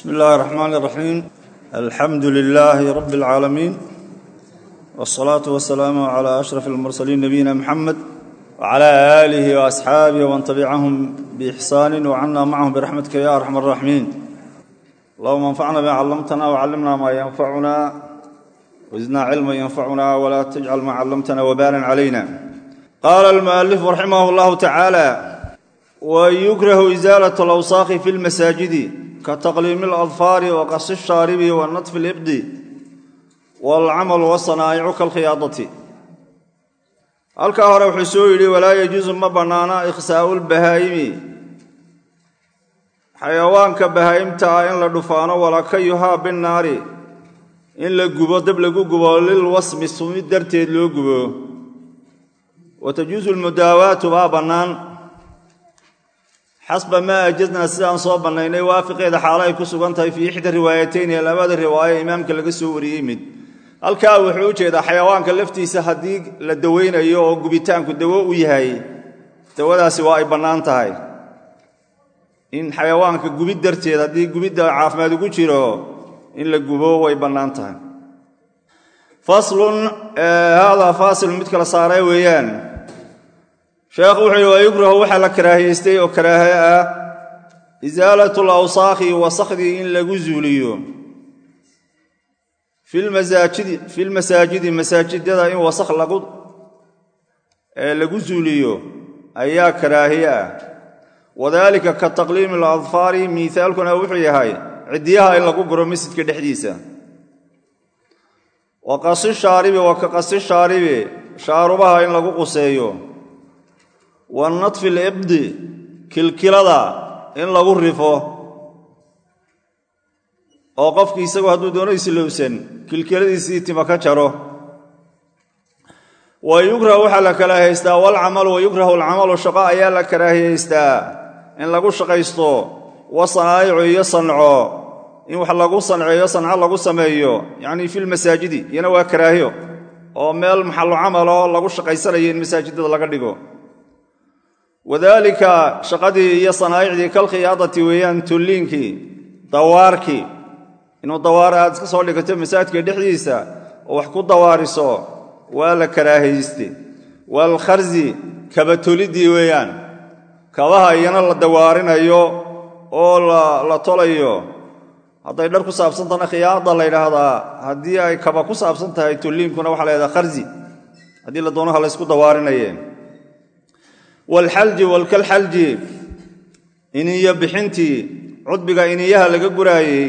bsmi اllahi الرحmn الرaxيim alxamdu لilaahi rab اlcaalamiin wالصlaaةu وaلsalaam عlى أشhrف الmursaliin nabiyina mxamed وعlى آlih وأصxaabih wman tabicahum bإxsaan وcana macahum biraxmatika ya arxam الraximiin allahuma اnfacna bma callamtana وcallimna ma ynfacuna wزidna cilma ynfacuna wla tajcal ma callamtana wbalan عlayna qaala اlmuأlif raximah اllahu tacaalى wyukrahu isaalaة اlawsaakhi fi اlmasaajidi ka taqliimi aladfaari wa qasi shaaribi wa nadfi libdi walcamal wasanaa'icu kalkhiyaadati halkaa hore wuxuu soo yidhi walaa yajuusu ma bannaana ikhsaa'u lbahaa'imi xayawaanka bahaa'imta ah in la dhufaano walakayuhaa binnaari. In la gubo dab lagu gubo lilwasmi sumid darteed loo gubo. Wa tajuusu baa bannaan xasba maa ajasnaa sidaan soo bannaynay waafiqeeda xaalo ay ku sugan tahay fii ixda riwaayatayn ee labada riwaayo imaamka laga soo wariyey mid. Halkaa wuxuu u jeedaa xayawaanka laftiisa haddii la dawaynayo oo gubitaanku dawo u yahay dawadaasi waa ay bannaan tahay. In xayawaanka gubid darteed haddii gubidda caafimaad ugu jiro in la gubo way bannaan tahay. Faslun haadaa faasilun mid kala saaray weeyaan sheekhu wuxuu waa yukrahu waxaa la karaahiyeystay oo karaahe ah isaalat lawsaakhi wasakhdii in lagu zuuliyo. Fi lmasaajidi masaajidada in wasakh lagu zuuliyo ayaa karaahiye ah. Wadaalika ka taqliimi aladfaari miithaalkuna wuxuu yahay ciddiyaha in lagu guro masjidka dhexdiisa. Wa qasi shaaribi wa ka qasi shaaribi shaarubaha in lagu quseeyo wa nadfi libdi kilkilada in lagu rifo. Oo qofkii isagoo hadduu doono islowsan kilkiladiisii tima ka jaro. Wa yukrahu waxaa la karaahiyeystaa walcamalu wa yukrahu alcamalu shaqo ayaa la karaahiyeystaa in lagu shaqaysto wa iyo sanco. In wax lagu sanceeyo sanco lagu sameeyo. Yacnii fi lmasaajidi iyana waa karaahiyo. Oo meel maxallu camalo lagu shaqaysanayo in masaajidada laga dhigo wadaalika shaqadii iyo sanaa'icdii kalkhiyaadati weeyaan tulliinkii dawaarkii. Inuu dawaar aad iska soo dhigato masaajidka dhexdiisa oo wax ku dawaariso waa la karaahayste waalkharsi kabatoliddii weeyaan. Kabaha iyana la dawaarinayo oo la tolayo. Hadday dhar ku saabsantahna khiyaada la ydhaahdaa haddii ay kaba ku saabsan tahay tulliinkuna waxa la ydhaha kharsi haddii la doonaha laysku dawaarinaye waalxalji walkalxalji iniyo bixintii cudbiga iniyaha laga guraayey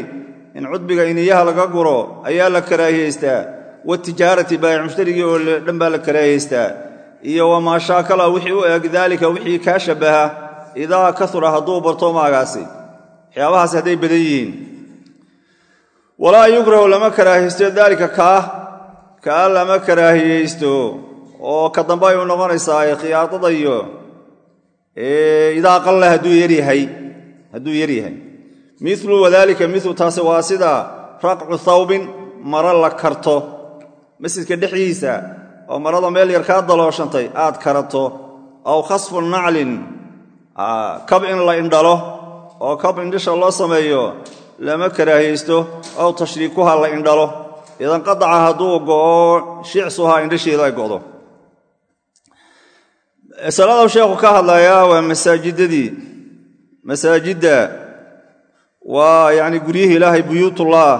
in cudbiga iniyaha laga guro ayaa la karaahiyeystaa watijaarati baayic mushtarigii oo dhan baa la karaahiyeystaa iyo wamaa shaakala wixii u eg daalika wixii kaa shabbaha idaa kasura hadduu barto maagaasi waxyaabahaasi hadday badan yihiin walaa yukrahu lama karaahiyeysto daalika kaa kaa lama karaahiyeysto oo ka dambe ay u noqonaysaa khiyaadada iyo idaa qalla hadduu yaryahay hadduu yaryahay. Milu wadaalika milu taasi waa sida raqcu thawbin maro la karto. Masjidka dhexdiisa oo marada meel yar kaa dalooshantay aad karato. Aw khasfu naclin kab in la indhalo oo kab indhisha loo sameeyo lama karaahiyeysto aw tashriikuha la indhalo. Idan qadaca hadduu go'o shicsuhaa indhasheedu ay go'do masalada sheekhu ka hadlayaa waa masaajidadii. Masaajidda waa yacni guryihii ilaahay buyuutullah.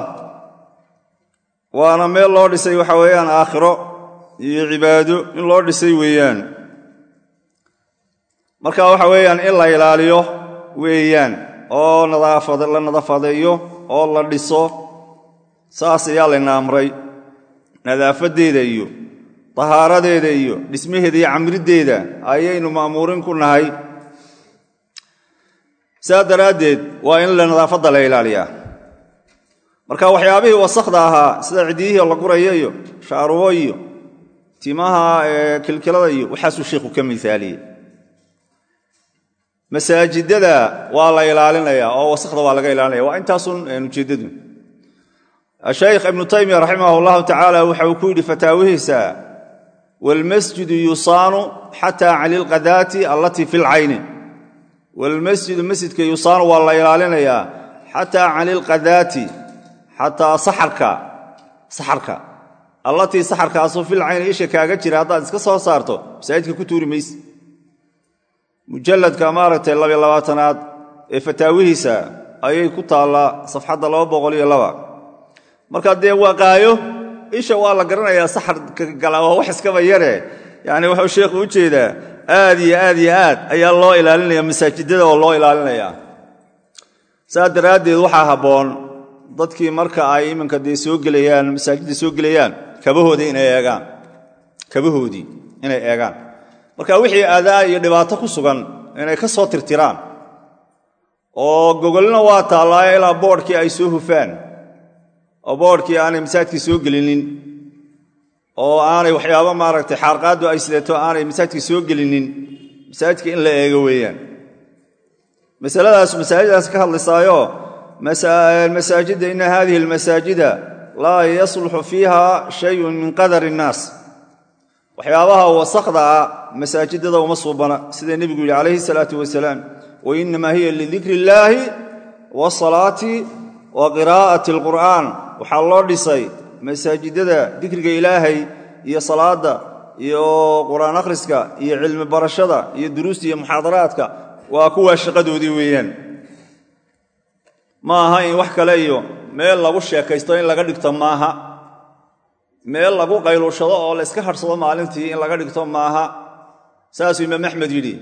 Waana meel loo dhisay waxa weeyaan aakhiro iyo cibaado in loo dhisay weeyaan. Marka waxa weeyaan in la ilaaliyo weeyaan oo la nadaafadeeyo oo la dhiso saas ayaa layna amray nadaafadeeda iyo tahaaradeeda iyo dhismaheeda iyo camriddeeda ayaynu ma'muurin ku nahay. Saa daraaddeed waa in nadaafadda la ilaaliyaa marka waxyaabihii wasakhda ahaa sida ciddiyihii la guraya iyo shaarubo iyo timaha kilkilada iyo waxaasuu sheikhu ka miaaliyey masaajidada waa la ilaalinayaa oo wasakhda waa laga ilaalinaya waa intaasun ujeeddadu shaykh ibnu taymiya raximah tacaala waxa uu ku yidhi fataawihiisa waalmasjidu yusaanu xataa cani lqadaati allatii fi lcayni waalmasjidu masjidka yusaanu waa la ilaalinayaa xataa cani ilqadaati xataa saxarka allatii saxarkaasu fil cayni isha kaaga jira haddaad iska soo saarto masaajidka ku tuuri mayse mujalladka maaragtay labiyo labaatanaad ee fataawihiisa ayay ku taallaa safxadda laba boqol iyo laba marka dee waqaayo isha waa la garanayaa saxarka gala waa wax iskaba yare. Yacni wuxuu sheekhu u jeedaa aad iyo aad iyo aad ayaa loo ilaalinaya masaajidada oo loo ilaalinaya. Saas daraaddeed waxaa habboon dadkii marka ay iminka dee soo gelayaan masaajidda soo gelayaan kabahoodii inay eegaan. Kabahoodii inay eegaan. Marka wixii adaa iyo dhibaato ku sugan inay ka soo tirtiraan oo gogolna waa taallaayo ilaa boodhkii ay soo hufaan oo boodhkii aanay masaajidkii soo gelinin oo aanay waxyaabo maaragtay xaarqaaddu ay sidato aanay masaajidka soo gelinin masaajidka in la eego weeyaan. Masaladaas masaajidaas ka hadlaysaayo masaajidda ina hadihi almasaajida laa yasluxu fiiha shayun min qadar innaas waxyaabaha wasakda ah masaajidada uma suubana sida nebigu yidhi calayhi salaatu wasalaam wa inamaa hiya lidikri illaahi wasalaati wa qiraa'ati alqur'aan waxaa loo dhisay masaajidada dikriga ilaahay iyo salaadda iyo qur'aan akhriska iyo cilmi barashada iyo duruusta iyo muxaadaraadka. Waa kuwaa shaqadoodii weeyaan. Ma aha in wax kale iyo meel lagu sheekaysto in laga dhigto maaha. Meel lagu qayluushado oo layska hadhsado maalintii in laga dhigto maaha. Saasuu imaam axmed yidhi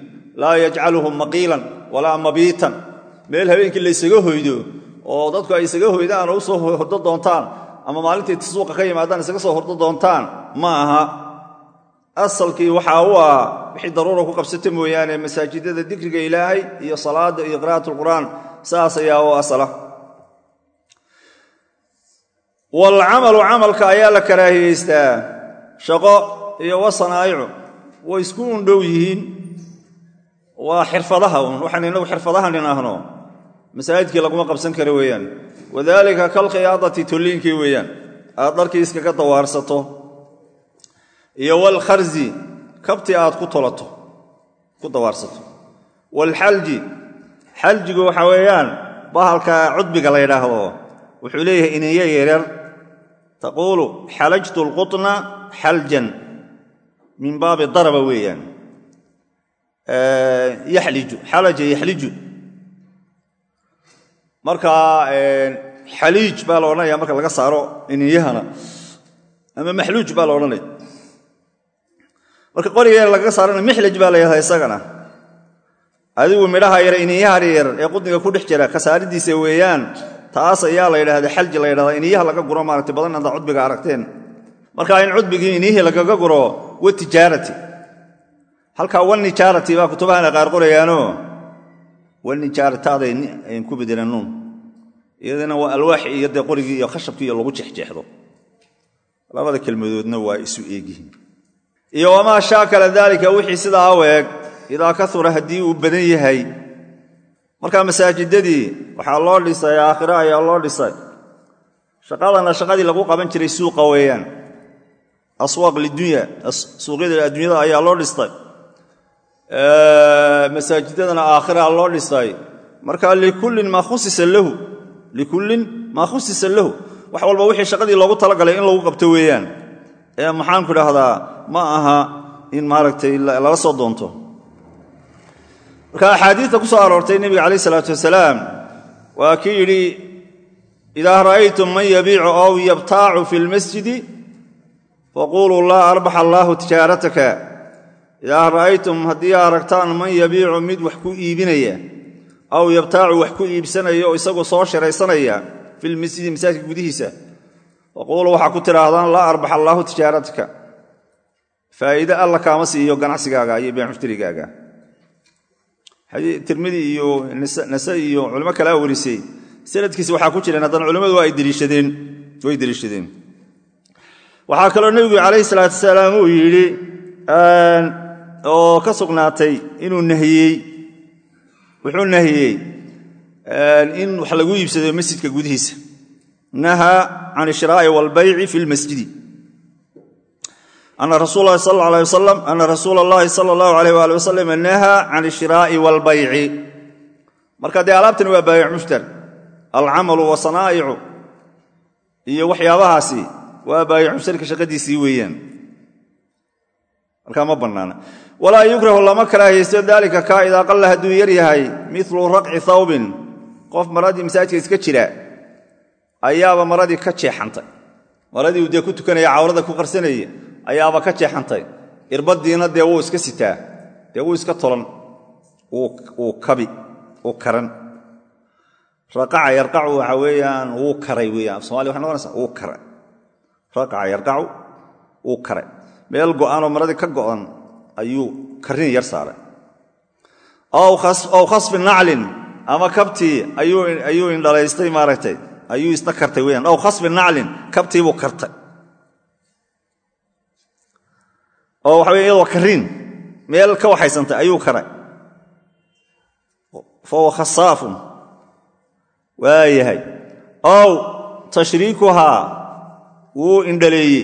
laa yajcaluhu maqiilan walaa mabiitan. Meel habeenkii laysaga hoydo oo dadku ay isaga hoydaan oo u soo hordo doontaan ama maalintii suuqa ka yimaadaan isaga soo hordo doontaan ma aha. Asalkii waxaa u ah wixii daruura ku qabsata mooyaane masaajidada dikriga ilaahay iyo salaada iyo qira'at alqur'aan saas ayaa u asala. Walcamalu camalka ayaa la karaahiyeystaa. Shaqo iyo wasanaa'icu way isku undhow yihiin. Waa xirfadaha un waxaan inagu xirfadahan idhaahno masaajidkii laguma qabsan karo weeyaan. Wadaalika kalkhiyaadati tolliinkii weeyaan. Aad dharkii iskaga dawaarsato. Iyo walkharzi kabti aad ku tolato ku dawaarsato. Waalxalji xaljigu waxa weeyaan bahalka cudbiga la ydhaahdo wuxuu leeyahay iniyo yaryar. Taquulu xalajtu alqutna xaljan min baabi daraba weeyaan. Yaxliju xalaja yaxliju marka xaliij baa la odhanaya marka laga saaro iniyahana. Ama maxluuj baa la odhanaya. Marka qoriga lagaga saarana mixlaj baa la yahdaa isagana. Adigu midhaha yar iniyaha yar ee qudniga ku dhex jira kasaaridiisa weeyaan taas ayaa la yidhahda xalji la ydhahdaa iniyaha laga guro maaragtay badan haddaa cudbiga aragteen. Marka in cudbigii iniyihii lagaga guro watijaarati halkaa wanijaarati baa kutubahana qaar qorayaano wanijaarataada ayn ku bedelan nuun. Iyadana waa alwaaxi iyo dee qorigii iyo khashabkii iyo lagu jeexjeexdo. Labada kelmadoodna waa isu eegyihiin iyo wamaa shaakala daalika wixii sidaa u eeg idaa kaura haddii uu badan yahay. Markaa masaajidadii waxaa loo dhisay aakhiro ayaa loo dhisay. Shaqadana shaqadii lagu qaban jiray suuqa weeyaan. Aswaaq lidunya suuqyada adduunyada ayaa loo dhistay masaajidadana aakhiraa loo dhisay. Marka likullin maa khusisa lahu. Likullin maa khusisa lahu. Wax walba wixii shaqadii loogu talagalay in lagu qabto weeyaan. Ee maxaanku idhaahdaa ma aha in maaragtay lala soo doonto. Marka axaadiista ku soo aroortay nebiga calayh isalaatu wasalaam waa kii yidhi idaa ra'aytum man yabiicu ow yabtaacu fi lmasjidi faquluu laa arbax allaahu tijaarataka idaa ra'aytum haddii aragtaan man yabiicu mid wax ku iibinaya aw yabtaacu wax ku iibsanaya oo isagoo soo shiraysanaya filmasjidi masaajidka gudihiisa faquuluu waxaa ku tidhaahdaan laa arbax allaahu tijaarataka faa'iide alla kaama siiyo ganacsigaaga iyo been mushtarigaaga tirmidi iyo nase iyo culimo kalea warisay sanadkiisa waxaa ku jireen haddana culimmadu way deliishadeen. Waxaa kaloo nebigu calayhi salaatu wasalaam uu yidhi oo ka sugnaatay inuu nahiyey. Wuxuu nahiyey in wax lagu iibsado masjidka gudihiisa. Nahaa can ishraa'i waalbayci fi lmasjidi ana rasuul lahi sal alay wasalam ana rasuula allahi sala allahu alayh waali wasalam nahaa can ishraa'i waalbayci marka dee alaabtani waa baayic mushtar. Alcamalu wasanaa'icu iyo waxyaabahaasi waa baayicu mustarika shaqadiisii weeyaan. Markaa ma bannaana walaa yukrahu lama karaahaysto daalika kaa idaa qalla hadduu yar yahay milu raqci thawbin. Qof maradii masaajidka iska jira ayaaba maradii ka jeexantay. Maradii uu dee ku tukanaya cawrada ku qarsanaya ayaaba ka jeexantay. Irbadiina dee wuu iska sitaa dee wuu iska tolan wuu kabi uu karan. Raqaca yarqacu waxa weeyaan wuu karay weeyaan. Af somaliya waxay noqonaysaa wuu karay. Raqaca yarqacu wuu karay. Meel go'anoo maradii ka go'an ayuu karin yar saaray. Aw khasfi naclin ama kabtii ayuu indhalaystay maaragtay ayuu isna kartay weyaan aw khasfi naclin kabtiibuu kartay. Oo waxa wey iyadoo kariin meel ka waxaysantay ayuu karay. Fahuwa khasaafun waa yahay ow tashriikuhaa wuu indhaleeyey.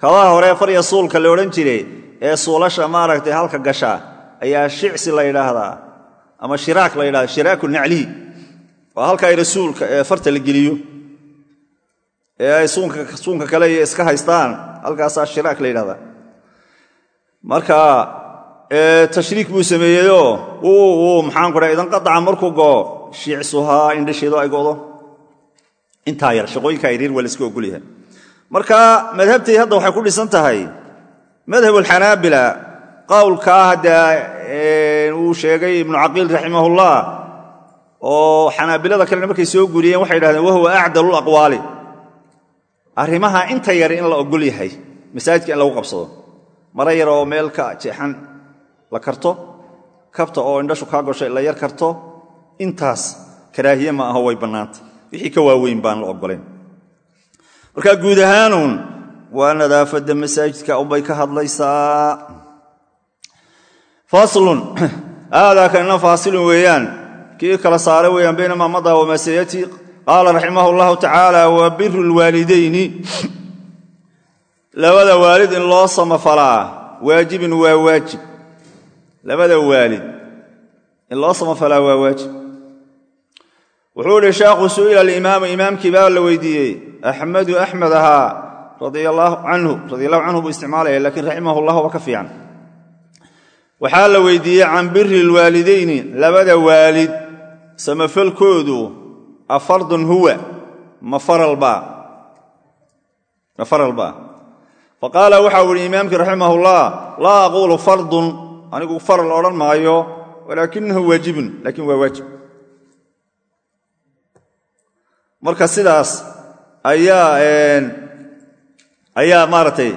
Kabaha hore farya suulka la odhan jiray ee suulasha maaragtay halka gashaa ayaa shicsi la yidhaahdaa ama shiraak la yidhahda shiraaku naclihi waa halka ay rasuulka ee farta la geliyo ee ay suunka kale iyo iska haystaan halkaasaa shiraak la yidhahdaa marka tashriik buu sameeyeyoo uu maxaanku dha idan qadaca markuu goo shicsuhaa indhasheedo ay go'do. Intaa yar shaqooyinkaa yaryar waa la iska ogolyahay marka madhabtay hadda waxay ku dhisan tahay madhab alxanaabila qowlkaa hadda uu sheegay ibnu caqiil raximahullah oo xanaabilada kalena markay soo guriyeen waxay yidhahdeen wahuwa acdalu aqwaali arrimaha inta yar in la ogol yahay masaajidka in lagu qabsado mara yar oo meel ka jeexan la karto kabta oo indhashu kaa goshay la yar karto intaas karaahiye ma aho way bannaanta. Wixii ka waaweyn baan la ogolayn. Marka guud ahaanuun waa nadaafadda masaajidka unbay ka hadlaysaa. Faslun aadaa kanina faasilun weeyaan. Kii kala saara weeyaan bayna maamada wamaa sayati qaala raximah allahu tacaala wa biru lwaalidayni labada waalid in loo samafalaa waajibin waa waajib. Labada waalid in loo samafalaa waa waajib. Wuxuu idhi sheekhu su'ila alimaamu imaamkii baa la weydiiyey. Axmedu axmed ahaa radia allaahu canhu buu isticmaalaya lakiin raximah llah waa ka fiican. Waxaa la weydiiyey can biri lwaalidayni labada waalid samafalkoodu afardun huwa ma faralbaa faqaala waxau ihi imaamkii raximah ullah laa aquulu fardun anigu faral odhan maayo walaakinahu waajibun laakiin waa waajib. Marka sidaas ayaa maaragtay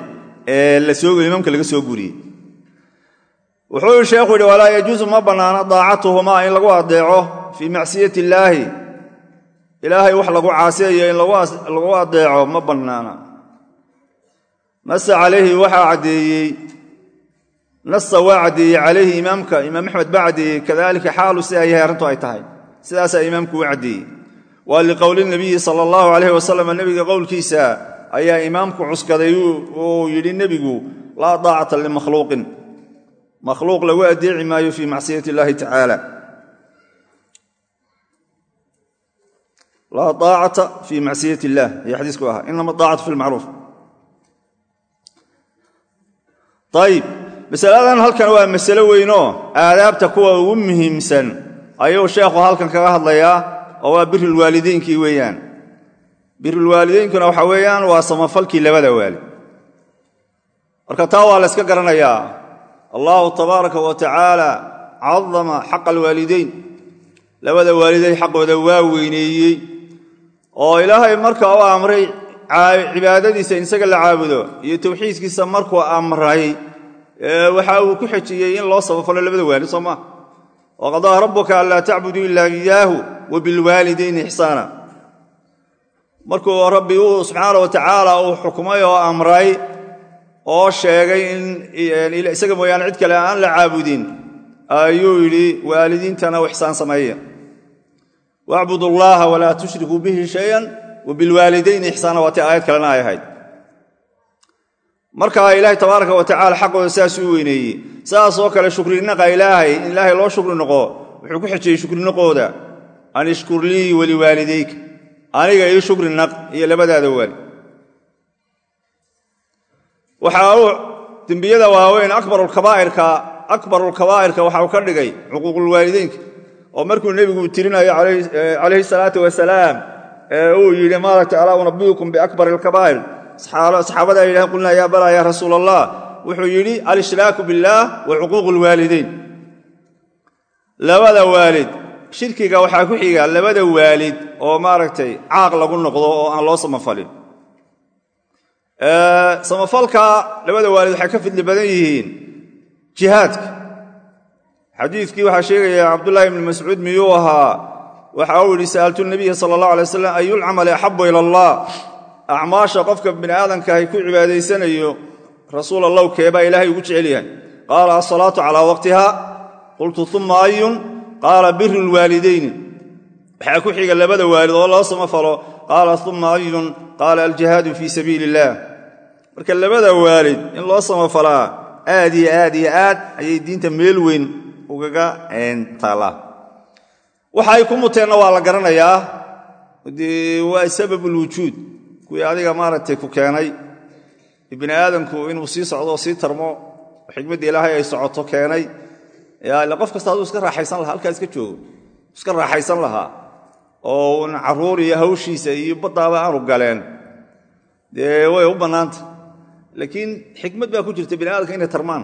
imaamka laga soo guriyey wuxuu sheekhu yidhi walaa yajuusu ma bannaano daacatuhumaa in lagu adeeco fii macsiyati illaahi. Ilaahay wax lagu caasiyayo in lagu adeeco ma bannaana. Nasa calayhi waxaa caddeeyey nasa waa caddeeyey calayhi imaamka imaam axmed baa caddeeyey kadalika xaalu sidaa yahay arrintu ay tahay. Sidaasaa imaamku u caddeeyey. Waa liqowli nabiyi sala allahu calayh wasalam nebiga qowlkiisa ayaa imaamku cuskaday uu yidhi nebigu laa daacata limakhluuqin. Makhluuq lagu adeeci maayo fii macsiyati illaahi tacaala. Laa daacata fii macsiyati illah ayaa xadiisku ahaa. Inama daacatu fi lmacruuf ayib masaladan halkan waa masalo weynoo. Aadaabta kuwa ugu muhiimsan. Ayuu sheekhu halkan kaga hadlayaa oo waa birulwaalideynkii weeyaan birulwaalideynkuna waxa weeyaan waa samafalkii labada waalid marka taa waa la yska garanayaa. Allahu tabaaraka wa tacaala cadama xaqa alwaalideyn labada waaliday xaqooda waa weyneeyey. Oo ilaahay marka u amray cibaadadiisa in isaga la caabudo iyo tawxiidkiisa markuu amray waxa uu ku xejiyey in loo samafalo labada waalid soo maa waqadaa rabbuka anlaa tacbuduu ilaa iyaahu wa bilwaalidayni ixsaana markuu rabbi uu subxaana wa tacaala uu xukmay oo amray oo sheegay in isaga mooyaane cid kale aan la caabudin ayuu yidhi waalidiintana u ixsaan sameeya. Wacbud walaa tushrikuu bihi shayan wa bilwaalidayni ixsaana. Waa ti aayad kalena ay ahayd. Markaa ilaahay tabaaraka wa tacala xaqooda saas u weyneeyey. Saasoo kale shukrinaqa ilaahay in ilaahay loo shukri noqo wuxuu ku xejiyey shukrinaqooda an ishkur lii waliwaalidayka aniga ii shukri naq iyo labadaada waalid waxa uu dembiyada waaweyn akbarulkabaa'irka waxa uu ka dhigay cuquuqulwaalideynka oo markuu nebigu tirinayo calayhi salaatu wasalaam ee uu yidhi maaragtay alaa unabiukum biakbar alkabaa'ir saxaabada ay yidhahen qulnaa yaa balaa yaa rasuul allah wuxuu yidhi alishraaku billaah wa lwaalideyn labada waalid shirkiga waxaa ku xiga labada waalid oo maaragtay caaq lagu noqdo oo aan loo samafalin. Samafalka labada waalid waxay ka fidli badan yihiin jihaadka. Xadiidkii waxaa sheegaya cabdullaahi ibni mascuud miyuu ahaa? Waxa uu yidhi sa'altu nabiya sala allah alay wasalam ayulcamali axabu ila allah? Acmaasha qofka bini aadamkaahay ku cibaadaysanayo rasuul allow keebaa ilaahay ugu jecel yahay? Qaala asalaatu calaa waqtiha qultu uma ayun qaala biru lwaalidayni waxaa ku xiga labada waalid oo loo samafalo qaala uma ayun qaala aljihaadu fii sabiili illaah marka labada waalid in loo samafalaa aad iyo aad iyo aad ayay diinta meel weyn ugaga ay ku muteenna waa la garanayaa dee waa sabab ulwujuud kuwii adiga maaragtay ku keenay ibni aadamku inuu sii socdo sii tarmo xikmadda ilaahay ay socoto keenay ila qof kasta hadduu iska raaxaysan lahaa halkaa iska joogo. Iska raaxaysan lahaa. Oo un carruur iyo hawshiisa iyo baddaaba aanu galeen. Dee way u bannaanta. Laakiin xikmad baa ku jirta bini aadamka inay tarmaan.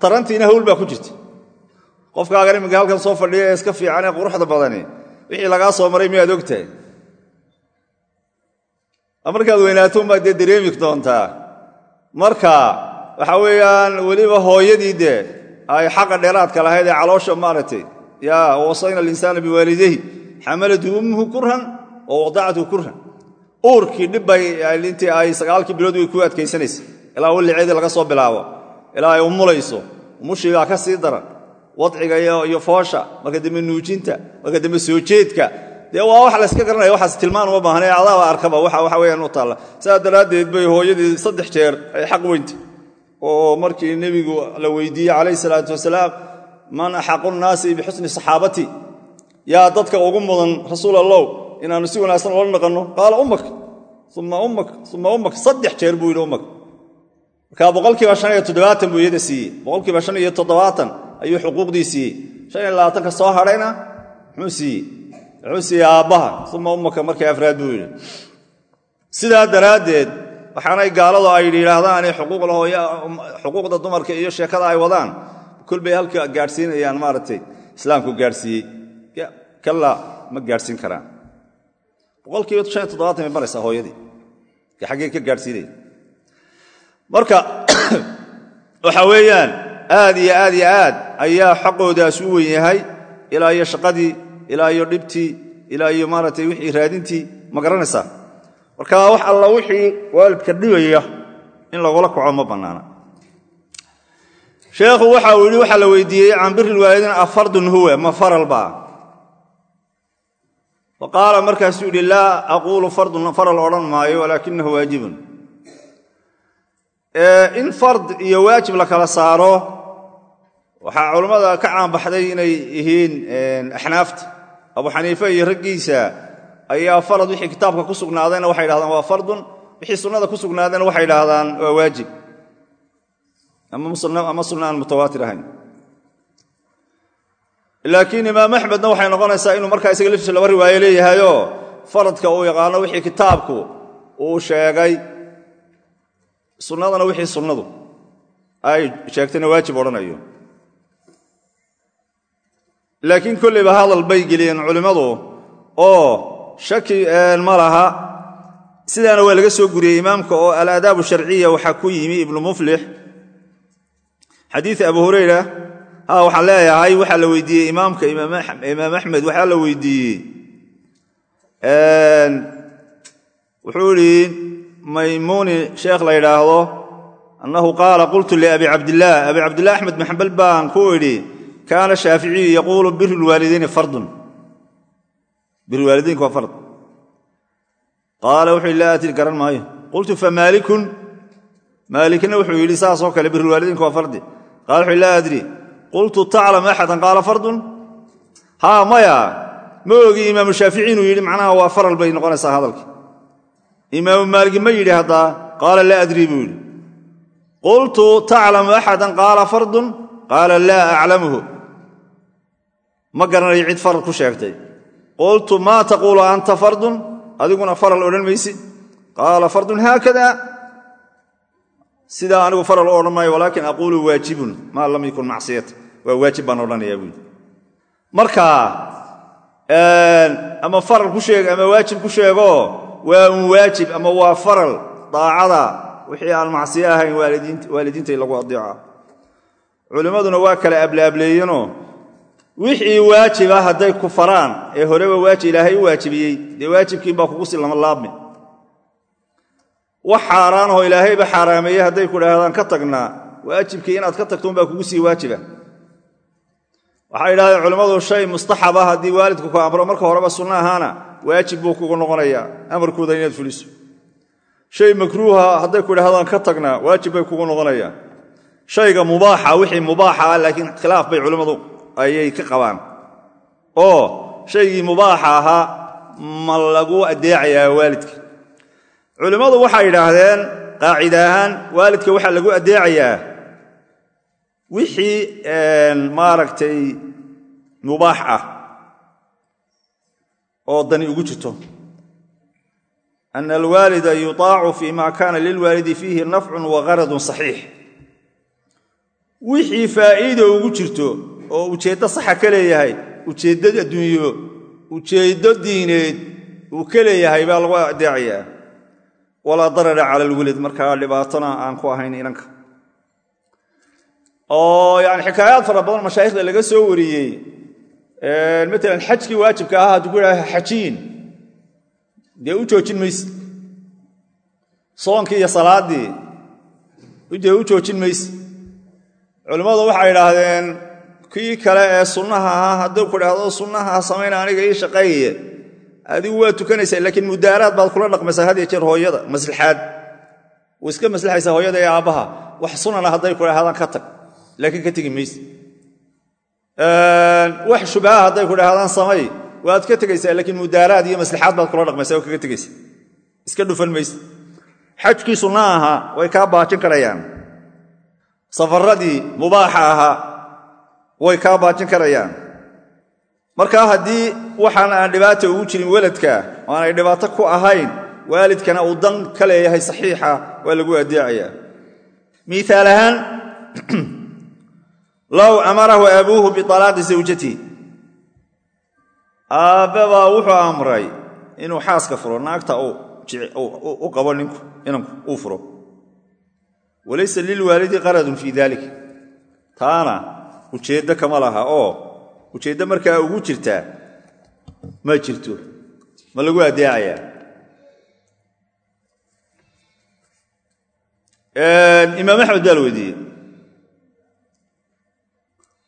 Tarantiina hawl baa ku jirta. Qofkaagan iminka halkan soo fadhiya ee iska fiican ee quruxda badani. Wixii lagaa soo maray miyaad ogtahay? Markaad weynaaton baad dee dareemi doontaa. Marka waxa weeyaan weliba hooyadii dee ay xaqa dheeraadka lahayd ee caloosha maaragtay. Yaa wasayna alinsaana biwaalidayhi. Xamalatu ummuhu kurhan oo wadacatu kurhan. Uurkii dhibbay intii ay sagaalkii bilood way ku adkaysanaysa. Ilaa walliceedii laga soo bilaabo. Ilaa ay umulayso umushigaa ka sii daran. Wadciga iyo foosha marka dambe nuujinta marka dambe soo jeedka. Dee waa wax layska garanaya waxaas tilmaan uma baahna adaaba arkaba waxa weyaan u taalla. Saas daraaddeed bay hooyadii saddex jeer ay xaq weyntay oo markii nebigu la weydiiyey calayhi salaatu wasalaam man axaqu nnaasi bixusni saxaabati? Yaa dadka ugu mudan rasuul allow inaannu si wanaagsan ola naqanno qaala ummak uma ummak uma ummak saddex jeer buu yidhi ummak. Marka boqolkiiba shan iyo toddobaatan buu iyada siiyey. Boqolkiiba shan iyo toddobaatan ayuu xuquuqdii siiyey. Shan iyo labaatanka soo hadhayna muxuu siiyey? Wuxuu siiyey aabbaha uma ummaka markii afraad buu yidhi. Sidaa daraaddeed waxaanay gaaladu ay yidhaahdaan xuquuqda dumarka iyo sheekada ay wadaan. Kolbay halka gaadhsiinayaan maaragtay. Islaamku gaadhsiiyey. Kalla ma gaadhsiin karaan. Boqolkiiba bay maraysaa hooyadii. Xaggee ka gaadhsiinaya marka waxa weeyaan aad iyo aad iyo aad ayaa xaqoodaas u wen yahay. Ilaa iyo shaqadii ilaa iyo dhibtii ilaa iyo maaragtay wixii raadintii ma garanaysaa marka wax alla wixii waalidka dhibaya in lagula kaco ma bannaana. Sheekhu waxa uu yidhi waxaa la weydiiyey can biri lwaalidiin afardun huwa ma faral baa. Fa qaala markaasuu yidhi fardun faral odhan maayo walaakinahu waajibun. In fard iyo waajib la kala saaro waxaa culammada ka caanbaxday inay yihiin axnaafta. Abu xaniife iyo raggiisa ayaa farad wixii kitaabka ku sugnaadayna waxay dhahdaan waa fardun. Wixii sunnada ku sugnaadayna waxay dhahdaan waa waajib. Ama sunna aan ahayn. Laakiin imaam axmedna waxay noqonaysaa inuu markaa isaga laftiisa laba riwaayo leeyahayoo faradka uu yaqaano wixii kitaabku uu sheegay sunnadana wixii sunnadu ay sheegtayna waajib odhanayo. Laakiin kolleyba hadal bay geliyeen culimmadu oo shaki ma laha. Sidaana waa laga soo guriyey imaamka oo alaadaabu sharciya waxaa ku yimi ibnu muflix. Xadiid abu hurayra ha waxaan leeyahay waxaa la weydiiyey imaamka imaam axmed waxaa la weydiiyey. Wuxuu idhi maymuuni sheekh la yidhaahdo annahu qaala qultu liabi cabdillaah abi cabdillahi axmed maxambal baan ku idhi kaana shaaficiyu yaquulu biru lwaalidayni fardun birulwaalidaynku waa fard qaala wuxuu laa atir garan maayo qultu famaalikun maalikna wuxuu yidhi saasoo kale birulwaalidaynku waa fardi qala wuxuu laa adri qultu taclam axadan qaala fardun haa maya ma ogi imaamu shaafici inuu yidhi macnaha waa faral bay noqonaysaa hadalkii imaamu maaligi ma yidhi haddaa qaala laa adrii buu yidhi qultu taclamu axadan qaala fardun qaala laa ma garanayo cid faral ku sheegtay qultu maa taquulu anta fardun? Adiguna faral odhan maysid qaala fardun haakada. Sidaa anigu faral odhan maayo walaakin aquulu waajibun maa lam yakun macsiyata waa waajib baan odhanayaa buui marka ama faral ku sheeg ama waajib ku sheego waa un waajib ama waa faral daacada wixii aan macsiyo ahayn waalidiinta in lagu adeeca culimmaduna waa kala ablaableeyenoo wixii waajiba hadday ku faraan ee horeba waajib ilaahay u waajibiyey dee waajibkiinbaa kugu si lama laabmi. Wax xaaraanahoo ilaahayba xaaraameeyey hadday ku idhaahdaan ka tagnaa waajibkii inaad ka tagto unbaa kugu sii waajiba. Waxay idhahdeen culimmadu shay mustaxab ah haddii waalidku ku amro marka horeba sunno ahaana waajib buu kugu noqonayaa amarkooda inaad fuliso. Shay makruuha hadday ku idhahdaan ka tagnaa waajib bay kugu noqonayaan shayga mubaaxa wixii mubaaxa ah laakiin khilaaf bay culimmadu ayay ka qabaan. Oo shaygii mubaaxa ahaa ma lagu addeecayaa waalidka culimmadu waxay idhaahdeen qaacida ahaan waalidka waxaa lagu addeecayaa. Wixii maaragtay mubaax ah oo dani ugu jirto. Ana alwaalida yutaacu fi ma kaana lilwaalidi fiihi nafcun wa qaradun saxiix. Wixii faa'iida ugu jirto oo ujeeddo saxa ka leeyahay ujeeddo adduunyo ujeeddo diineed uu ka leeyahay baa lagu addeecayaa walaa darara cala alwelad markaa dhibaatona aan ku ahayn inanka. Oo yani xikaayaad fara badan mashaayikhda laga soo wariyey. Maalan xajkii waajibka ahaa hadduu ku idhaha xajiin. Dee u joojin mayse soonkii iyo salaaddii dee u joojin mayse culimmadu waxay idhaahdeen kii kale ee sunnaha ahaa hadduu ku idhaahdo sunnaha samayna aniga ii shaqeeye. Adigu waa tukanaysaa laakiin mudaaraad baad kula dhaqmaysaa had jeer hooyada maslaxaad. Way iska maslaxaysaa hooyada iyo aabbaha wax sunana hadday ku idhahdaan ka tag. Laakiin ka tegi mayse. Wax shubaha hadday ku idhahdaan samay waad ka tegaysaa laakiin mudaaraad iyo maslaxaad baad kula dhaqmaysaa oo kaga tegaysa. Iska dhufan mayse. Xajkii sunna ahaa way kaa baajin karayaan. Safaradii mubaaxa ahaa way kaa baajin karayaan. Markaa haddii waxaan aan dhibaata ugu jirin weladka oo aanay dhibaato ku ahayn waalidkana uu dan ka leeyahay saxiixa waa lagu addeecayaa. Miaal ahaan low amarahu abuuhu bialaaqi zawjatihi aabbe baa wuxuu amray inuu xaaska furo naagta u qabo ninku inanku uu furo. Walaysa lilwaalidi qaradun fii dalik taana ujeeddo kama laha. Oo ujeeddo markaa ugu jirtaa ma jirto. Ma lagu addeecayaa imaam axmed baa la weydiiyey.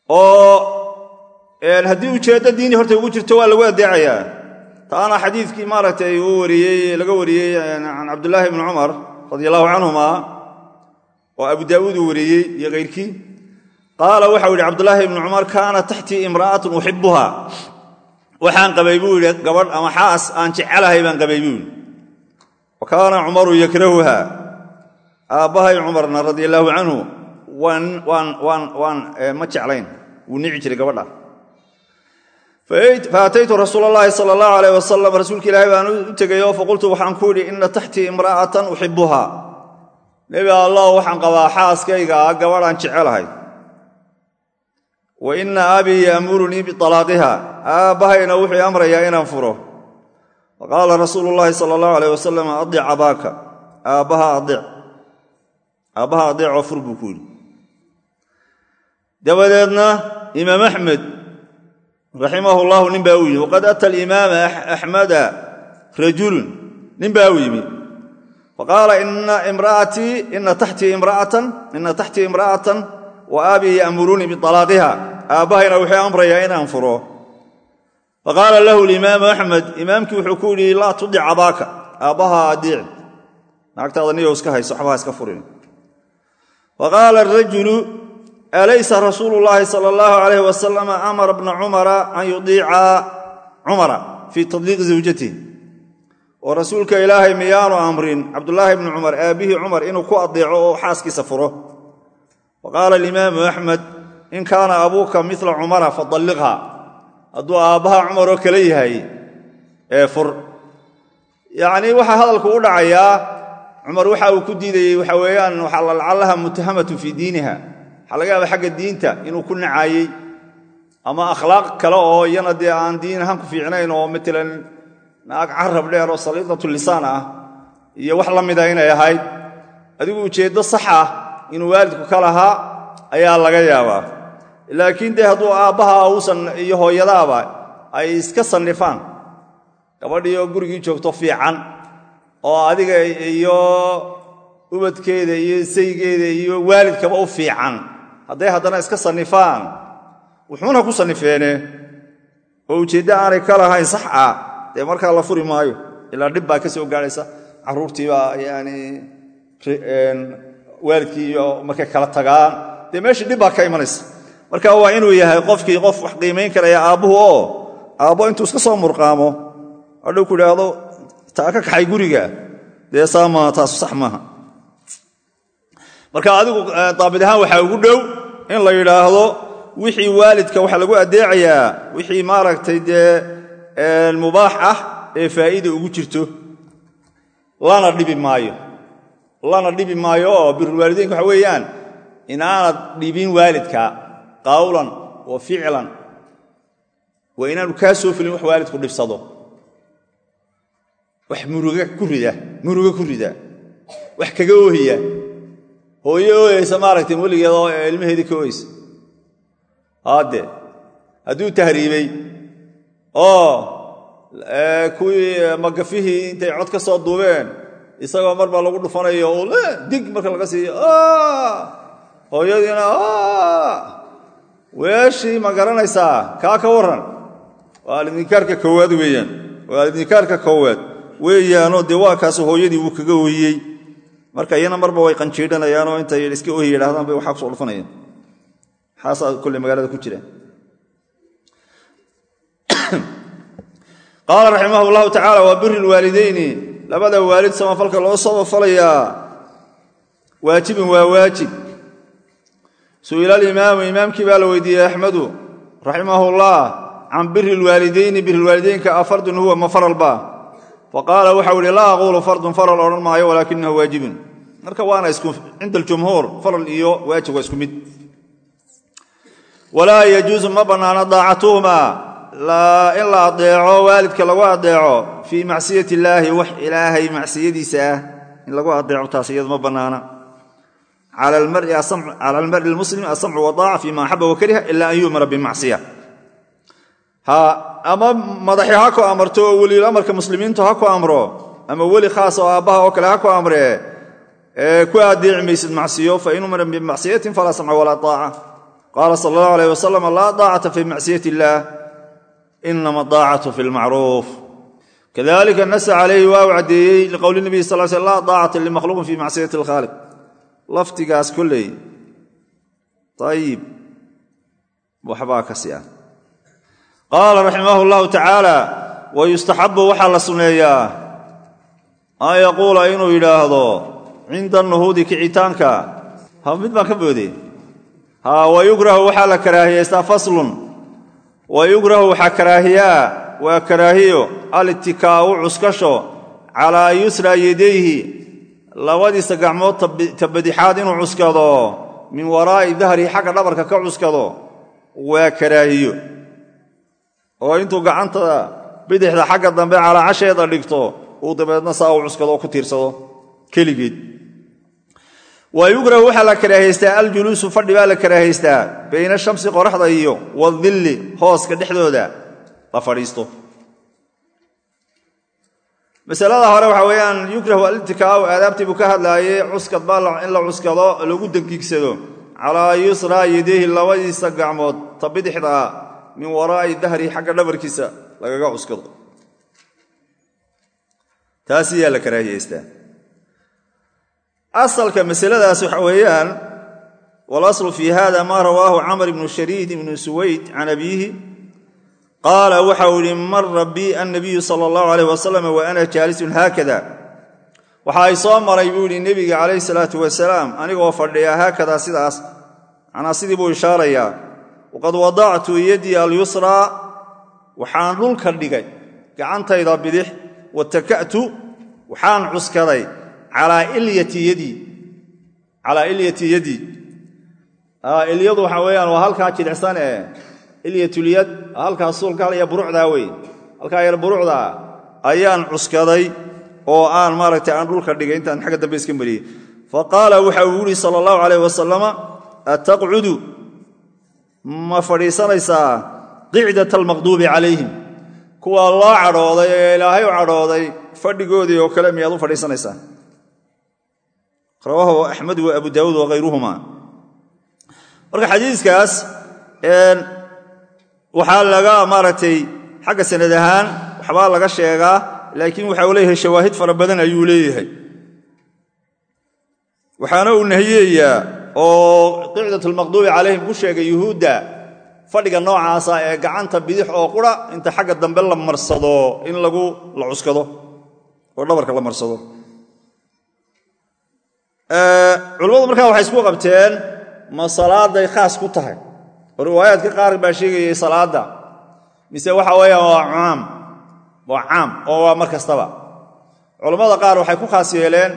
Oo haddii ujeeddo diini horta ugu jirto waa lagu addeecayaa taana xadiidkii maaragtay uu wariyey laga wariyey can cabdulaahi bni cumar radia allahu canhuma oo abu daa'uud uu wariyey iyo kayrkii qaala waxau yidhi cabdulaahi ibnu cumar kaana taxtii imra'atun uxibuha waxaan qabay buu yidhi gabadh ama xaas aan jecelahay baan qabay buu yidhi. Wa kaana cumaru yakrahuha. Aabbahay cumarna radia allaahu canhu waan ma jeclayn. Wuu nici jiray gabadha. Faataytu rasuul allaahi sala allahu alayh wasalam rasuulka ilaahay baan u tegayoo faqultu waxaan ku yidhi ina taxtii imra'atan uxibuha nebi allah waxaan qabaa wa ina abii yaamurunii bialaaqiha aabbahayna wuxuu amrayaa inaan furo. Faqaala rasuulu llaahi sala allahu alayh wasalam adic abaaka. Aabbaha adic aabbaha adeecoo fur buu ku yidhi. Dabadeedna imaam axmed raximahu llahu nin baa u yimi. Waqad ata alimaama axmada rajulun. Nin baa u yimi. Faqaala ina taxtii imra'atan wa aabii ya'muruunii bialaaqiha aabbahayna wuxuu amrayaa inaan furo. Faqaala lahu limaamu axmed imaamkii wuxuu ku yidhi laa tudic abaaka aabbaha adiici naagtaada niyow iska hayso waxbaha iska furin. Faqaala arajulu alaysa rasuulu llaahi sala allahu alayh wasalam amara bna cumara an cumara fii tadliiqi zawjatihi. Oo rasuulka ilaahay miyaanu amrin cabdulaahi bni cumar aabbihii cumar inuu ku adeeco oo xaaskiisa furo wa qaala alimaamu axmed in kaana abuuka mila cumara fadalliqha hadduu aabbaha cumar oo kale yahay ee fur yacnii waxaa hadalku u dhacayaa cumar waxa uu ku diidayey waxa weeyaan lacallaha mutahamatun fii diiniha waxaa laga yaaba xagga diinta inuu ku nacaayey ama akhlaaq kale oo iyana dee aan diin ahaan ku fiicnayn oo matalan naag carab dheer oo saliidatu lisaan ah iyo wax la mida inay ahayd adigu ujeeddo sax inuu waalidku ka lahaa ayaa laga yaabaa. Laakiin dee hadduu aabbaha iyo hooyadaaba ay iska sannifaan gabadhii gurigii joogto fiican oo adiga iyo ubadkeeda iyo saygeeda iyo waalidkaba u fiican hadday haddana iska sannifaan wuxuuna ku sannifeene oo ujeeddo aanay ka lahayn sax ah dee markaa la furi maayo ilaa dhib baa ka soo gaadhaysa. Carruurtiibaa yani waalidkii iyo markay kala tagaan dee meeshii dhib baa ka imanaysa. Marka waa inuu yahay qofkii qof wax qiimayn karaya aabbuhu oo aabbo intuu iska soo murqaamo hadhow ku idhaahdo taa ka kaxay guriga. Dee saama taasu sax maaha. Marka adigu daabid ahaan waxaa ugu dhow in la yidhaahdo wixii waalidka waxaa lagu addeecayaa wixii maaragtay dee mubaax ah ee faa'iida ugu jirto lana dhibi maayo lana dhibi maayo oo birulwaalideynka waxa weeyaan inaanad dhibin waalidka qawlan wa ficlan waa inaanu kaa soo filin wax waalidku dhibsado. Wax muruga ku rida wax kaga oohiya. Hooyo ooyeysa maaragtay weligeed oo ilmaheedii ka ooyeysa haadde hadduu tahriibey oo kuwii magafihii intay cod ka soo duubeen isagoo mar baa lagu dhufanayo oo dig marka laga siiyo hooyadiina weeshii ma garanaysaa kaa ka warran. Waalidinkaarka koowaad weeyaan waalidinkaarka koowaad. Weeyaanoo dee waa hooyadii wuu kaga ooyiyey marka iyana marba way qanjiidhanayaanoo intay iska oohi yidhahdaan bay waxaa ku soo dhufanayaan xaasaa kolley magaalada ku jira. Qaala raximah llahu tacaala waa biri labada waalid samafalka loo samafalayaa waajibin waa waajib. Su'ila alimaamu imaamkii baa la weydiiyey axmedu raximahullah can biri lwaalidayni birilwaalideynka afardun huwa ma faralba faqaala waxau ihi laa aquulu fardun faral odhan maayo walaakinahu waajibun. Marka waana cinda aljumhuur faral iyo waajib waa isku mid. Walaa yajuusu ma bannaano daacatuhuma in la adeeco waalidka lagu adeeco fii macsiyati illaahi wax ilaahay macsiyadiisa ah. In lagu adeeco taas iyadu ma bannaana cala almari lmuslim asamcu wadaaca fii ma axaba wakariha ila an yu'mara bimacsiya ama madaxi ha ku amarto oo weliil amarka muslimiintu ha ku amro ama weli khaas oo aabbaha oo kale ha ku amree ku adeeci maysid macsiyo fain umira bimacsiyatin falaa samca walaa aaca qaala sal allahu alayh wasalam laa macsiyat inama daacatu fi lmacruuf kadalika nasa calayhi waa u caddeeyey liqowli nabiy sal sl laa daacata limakhluuqin fi macsiyati alkhaaliq lafdigaas kolley ayib waxbaa ka si ah qaala raximah llahu tacaala wayustaxabu waxaa la sunneeyaa an yaquula inuu yidhaahdo cinda nuhuudi kicitaanka ha mid baan ka boode ha wayukrahu waxaa la karaahiyaystaa faslun wayukrahu waxaa karaahiyaa waa karaahiyo alitikaa'u cuskasho calaa yusra yadayhi labadiisa gacmood tabadixaad inuu cuskado min waraa'i dahrihi xagga dhabarka ka cuskado waa karaahiyo. Oo intuu gacanta bidixda xagga dambe calaacasheeda dhigto uu dabeedna saa u cuskado oo ku tiirsado keligeed wa yukrahu waxaa la karaahaystaa aljuluusu fadhi baa la karaahaystaa bayna shamsi qoraxda iyo wadilli hooska dhexdooda la fadhiisto masalada hore waxaa weeyaan yukrahu alitikaau aadaabtii buu ka hadlaayey cuskad baa in la cuskado lagu dangiigsado calaa yusraa yadayhi labadiisa gacmood ta bidixda ah min waraa'i dahri xagga dhabarkiisa lagaga cuskado taas asalka masaladaas waxa weeyaan walaslu fii hada maa rawaahu camr ibnu shariid ibnu suwayd can abiihi qaala waxau idhi mara bii annabiyu sala allahu alayh wasalam wa ana jaalisun haakada. Waxa ay soo maray buu yidhi nebiga calayhi salaatu wasalaam anigoo fadhiya haakadaa sidaas. Macnaa sidii buu ishaarayaa waqad wadactu yadii alyusraa waxaan dhulka dhigay gacantayda bidix wataka'tu waxaan cuskaday calaa ilyati yadii ilyadu waxaa weeyaan waa halkaa jidhicsan ee ilyatulyad halkaa suulka halya burucdaa wey. Halkaa yar burucdaa ayaan cuskaday oo aan maaragtay aan dhulka dhigay intaan xagga dambe iska mariyey. Fa qaala waxa uu yihi sala allahu calayh wasalama ataqcudu? Ma fadhiisanaysaa qicdat almaqduubi calayhim. Kuwa loo cadhooday ee ilaahay u cadhooday fadhigoodii oo kale miyaad u fadhiisanaysaa rawaahu axmed wa abu daawuud wakhayruhuma marka xadiiskaas waxaa laga maaragtay xagga sanad ahaan waxbaa laga sheegaa laakiin waxa uu leeyahay shawaahid fara badan ayuu leeyahay. Waxaana uu nahiyeeyaa oo qicdatulmaqduubi calayhim ku sheegay yuhuudda fadhiga noocaasa ee gacanta bidix oo qura inta xagga dambe la marsado in lagu la cuskado oo dhabarka la marsado culimmadu markaa waxay isku qabteen ma salaaday khaas ku tahay. Oo riwaayaadka qaar baa sheegayay salaadda. Mise waxa weeyaan waa caam waa caam oo waa mar kastaba. Culammada qaar waxay ku khaas yeeleen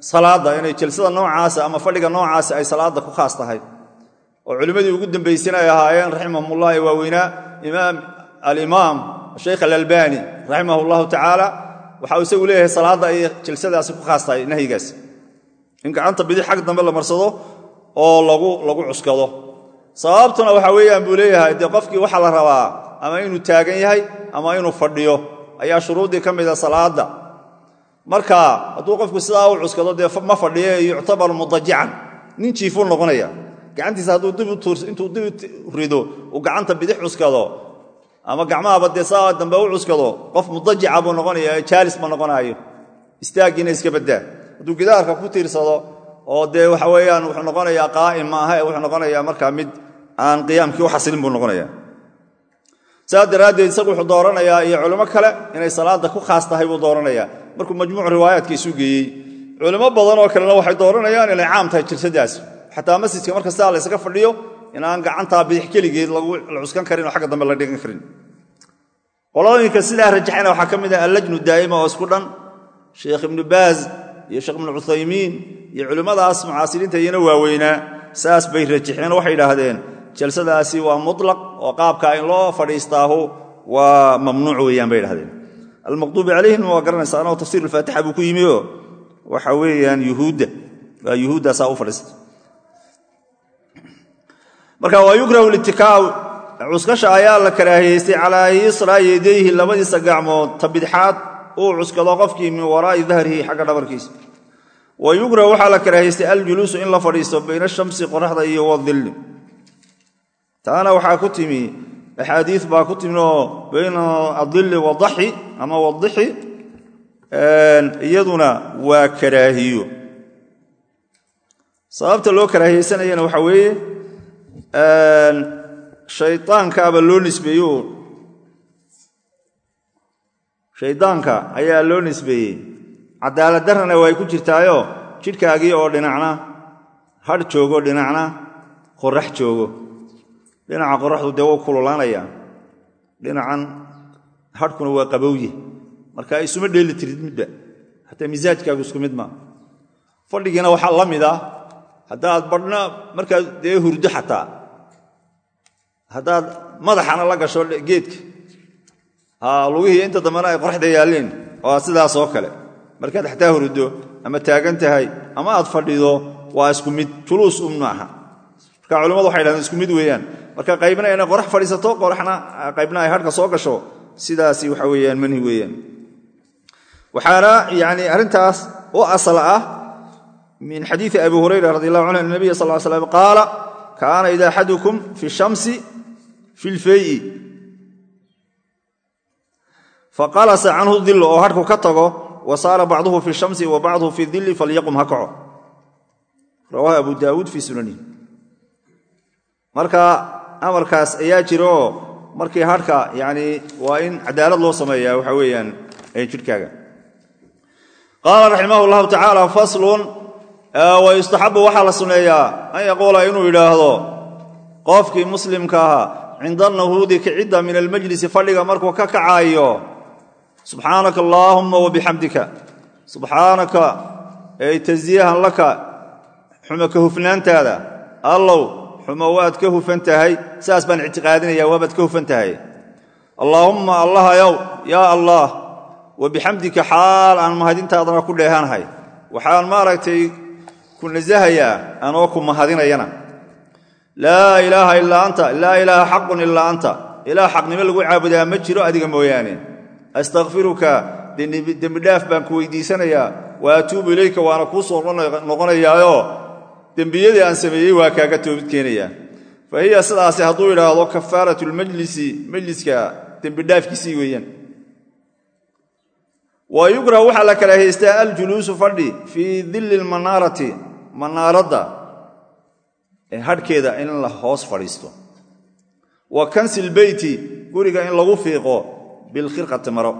salaadda inay jalsada noocaasa ama fadhiga noocaasa ay salaadda ku khaas tahay. Oo culimmadii ugu dambaysana ay ahaayeen raximahumullahi waaweynaa imaam alimaam sheikh alalbani raximah allahu waxa uu isagu leeyahay salaadda ay jalsadaasi ku khaas tahay nahyigaas. In gacanta bidix xag dambe la marsado oo lagu cuskado. Sababtuna waxa weeyaan buu leeyahay dee qofkii waxaa la rabaa ama inuu taagan yahay ama inuu fadhiyo ayaa shuruuddii ka mida salaadda. Marka hadduu qofku sidaa u cuskado dee ma fadhiyo yuctabar mudajican nin jiifuu noqonaya. Gacantiisa hadduu intuu dib rido uu gacanta bidix cuskado ama gacmahaba dee saa dambe u cuskado qof mudajica buu noqonaya jaalis ma noqonaayo. Istaaggiina iska baddaa hadduu gidaarka ku tiirsado oo dee waxa weeyaan wuxuu noqonayaa qaa'im maaha ee wuxuu noqonayaa markaa mid aan qiyaamkii u xasilin buu noqonaya saas daraaddeed isagu wuxuu dooranayaa iyo culimo kale inay salaadda ku khaas tahay buu dooranayaa. Markuu majmuuc riwaayaadka isu geeyey culimo badan oo kalena waxay dooranayaan inay caam tahay jirsadaas xataa masjidka marka sidaa la fadhiyo inaan gacantaa bidix keligeed la cuskan karin oo xagga dambe la dhigan karin. Qolooyinka sidaa rajaxayna waxaa ka mid ah allajnu daa'ima oo isku dhan sheekh ibnu baaz iyo sheekh ibnu cuthaymiin iyo culimmadaas mucaasiriinta iyana waaweynaa. Saas bay rajaxeen waxay idhaahdeen jalsadaasi waa mutlaq oo qaabka in loo fadhiistaahu waa mamnuuc weeyaan bay idhahdeen almaqduubi calayhim waa garanaysaa anoo tafsiir alfaatixa buu ku yimi oo waxa weeyaan yuhuudda waa yuhuuddaasaa u fadhiista marka waa yukrahu litikaa'u cuskasha ayaa la karaahiyeystay calaa yisraa yadayhi labadiisa gacmood ta bidxaad uu cuskado qofkii min waraa'i dahrihi xagga dhabarkiisa. Wa yukrahu waxaa la karaahiyeystay aljuluusu in la fadhiisto bayna shamsi qoraxda iyo wadilli taana waxaa ku timi axaadiis baa ku timi oo bayna adilli wadaxi ama wadixi iyaduna waa karaahiyo. Sababta loo karaahiyeysanayana waxaa weeye shaydaankaaba loo nisbeeyo shaydaanka ayaa loo nisbeeyey. Cadaalad darrana way ku jirtaayo. Jidhkaagii oo dhinacna hadh joogo dhinacna qorax joogo. Dhinaca qoraxdu dee wuu kululaanayaa dhinacan hadhkuna waa qabowye. Marka isuma dheeli tirid midba. Hataa misaajkaagu isku mid maa fadhigiina waxaa la mid ah haddaad badhna markaad dee hurdo xataa haddaad madaxana la gasho geedka. Lugihii inta dambena ay qoraxda yaalleen waa sidaas oo kale. Markaad xataa hurdo ama taagan tahay ama aad fadhido waa isku mid juluus um maaha marka culimmadu waxay dhahdeen isku mid weeyaan. Marka qaybna inay qorax fadhiisato qoraxna qaybna ay hadhka soo gasho sidaasi waxa weeyaan manhi weeyaan. Waxaana yani arrintaas u asal ah min xadiii abi hurayra radi canhu an nabiya sal slam qaala kaana ida axadukum fi shamsi fi lfeyi faqalasa canhu dillu oo hadhku ka tago wa saara bacduhu fi shamsi wa bacduhu fi dilli falyaqum ha kaco rawaahu abu marka amarkaas ayaa jira oo markii hadhka yani waa in cadaalad loo sameeya waxa weeyaan jidhkaaga qaala raximah llahu tacaala faslun wayustaxabu waxaa la suneeyaa an yaquula inuu yidhaahdo qofkii muslimka ahaa cinda nahuudi kicidda min almajlisi fadhiga markuu ka kacaayo subxaanaka allaahuma wabixamdika subxaanaka ey tasyiihan laka xumo ka hufnaantaada. Allow xumo waad ka hufan tahay saas baan ictiqaadinaya waabaad ka hufan tahay allaahumma allahayow yaa allah wabixamdika xaal aan mahadintaadana ku dheehanahay waxaan maaragtay ku nasahayaa anoo ku mahadinayana laa ilaaha ilaa anta laa ilaaha xaqun ilaa anta. Ilaah xaqnimo lagu caabudaa ma jiro adiga mooyaane. Astakfiruka dembidhaaf baan ku weydiisanayaa. Wa atuubu ilayka waana kuu soo noqonayaayo. Dembiyadii aan sameeyey waa kaaga toobid keenayaa. Fa hiya sidaasi hadduu idhaahdo kafaaratu lmajlisi majliska dembidhaafkiisii weeyaan. Wa yukrahu waxaa la kala haystaa aljuluusu fadhi fii dilli lmanaarati manaaradda hadhkeeda in la hoos fadhiisto. Wa kansil beyti guriga in lagu fiiqo bilkhirqati maro.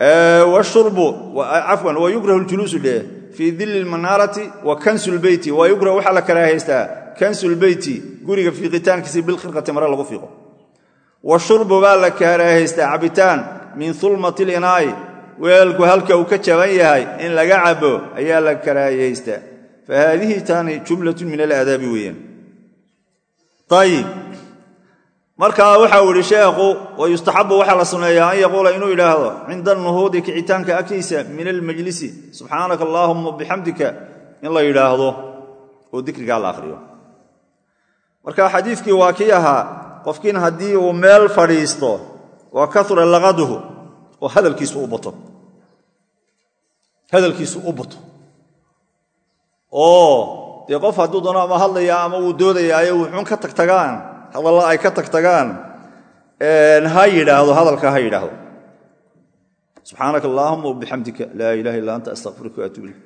Washurbu cafwan wa yukrahu ljuluusu dheh fii dilli lmanaarati wa kansu lbeyti wa yukrahu waxaa la kala haystaa kansu lbeyti guriga fiiqitaankiisi bilkhirqati maro lagu fiiqo. Washurbu baa la kala haystaa cabitaan min hulmati linaa'i weelku halka uu ka jaban yahay in laga cabo ayaa la karaayaystaa fa haadihi taani jumlatun min alaadaabi weeyaan ayib markaa waxau idhi sheekhu wayustaxabu waxaa la suneeyaa an yaquula inuu yidhaahdo cinda nuhuudi kicitaanka agtiisa min almajlisi subxaanaka allaahuma bixamdika in la yidhaahdo oo dikrigaa la akhriyo marka xadiidkii waa kii ahaa qofkiin haddii uu meel fadhiisto wa kaura laqaduhu oo hadalkiisu oo dee qof hadduu doono ama hadlaya ama uu doodayaayo wuxuun ka tagtagaan. Hadalla ay ka tagtagaan. Ha yidhaahdo hadalka ha yidhaahdo. Subxaanaka allaahuma wabixamdika laa ilaha illa anta astaqfiruka waatuub ilayk.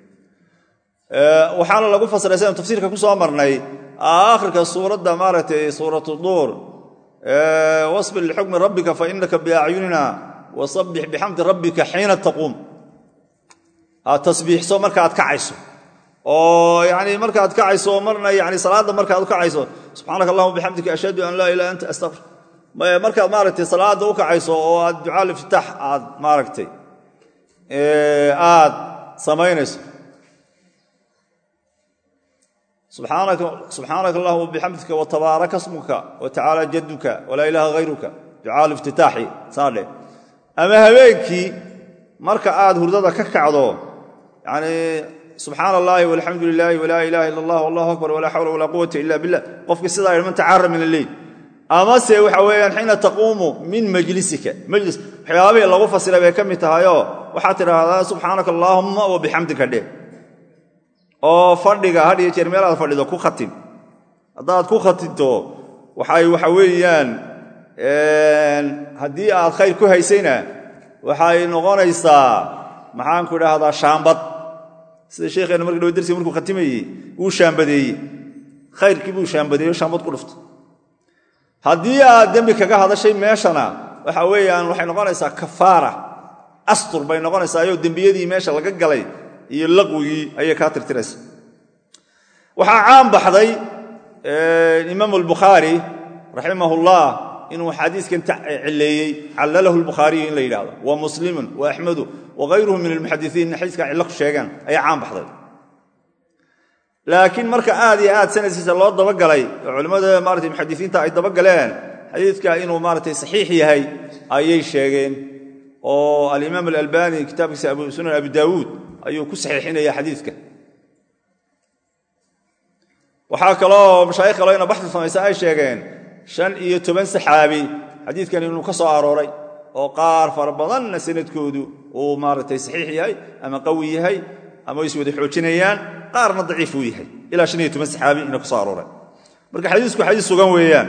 Waxaana lagu fasiray saynu tafsiirka ku soo marnay aakhirka suuradda maaragtay suuratu duur. Wasbir lixukmi rabbika fainaka biacyunina wasabbix bixamdi rabbika xiina taquum aad tasbiixso markaaad kacayso oo yani markaad kacayso marna yani salaadda markaad u kacayso subxaanaka allahuma bixamdika ashhadu an laa ilaha anta astaqfir markaad maaragtay salaadda u kacayso oo aad ducaa liftaax aad maaragtay aad samaynayso. Subxaanaka allahuma bixamdika watabaaraka smuka watacaala jaduka walaa ilaaha hayruka ducaa liftitaaxi saadhe ama habeenkii marka aad hurdada ka kacdo yani subxaana allahi walxamdu lilaahi walaa ilaha ila allah allahu akbar walaa xawla walaa quwata ila billah. Qofkii sidaa yidhi man tacaara min alleyl amase waxa weeyaan xiina taquumu min majlisika. Majlis waxyaabihii lagu fasiray bay ka mid tahayoo waxaad tidhaahdaa subxaanaka allaahumma wa bixamdika dheh. Oo fadhiga had iyo jeer meelaad fadhido ku khatim haddaad ku khatimto waxay waxa weeyaan haddii aad khayr ku haysayna waxay noqonaysaa maxaanku shaambad sida sheekheena marka dhaw darsiga markuu khatimayey wuu shaambadeeye khayrkii buu shaambadeeyo shaambad ku dhuftay haddii aad dembi kaga hadashay meeshana waxa weeyaan waxay noqonaysaa kafaara. Astur bay noqonaysaayoo dembiyadii meesha laga galay iyo laqwigii ayay kaa tirtiraysa waxaa caan baxday imaam albukhaari raximahullah inuu xadiiskan cileeyey callalahu lbukhaariyu in la yidhahdo wa muslimun wa axmedu wa hayruhu min almuxadisiin xadiiska cillo ku sheegaan caan baxday. Laakiin marka aad iyo aad sanadkiisa loo dabagalay oo culimmada maarata muxadisiinta ay dabagaleen xadiidka inuu maaratay saxiix yahay ayay sheegeen. Oo alimaam alalbani kitaabkiisa sunan abi daawuud ayuu ku saxiixinaya xadiidka. Waxaa kaloo mashaayikh kaloo ina baxdi samaysa ay sheegeen shan iyo toban saxaabi xadiidkan inuu ka soo arooray oo qaar fara badanna sanadkoodu uu maaragtay saxiix yahay ama qawi yahay ama is wada xoojinayaan qaarna daciif uu yahay ilaa shan iyo toban saxaabi inuu ka soo arooray. Marka xadiisku xadiis sugan weeyaan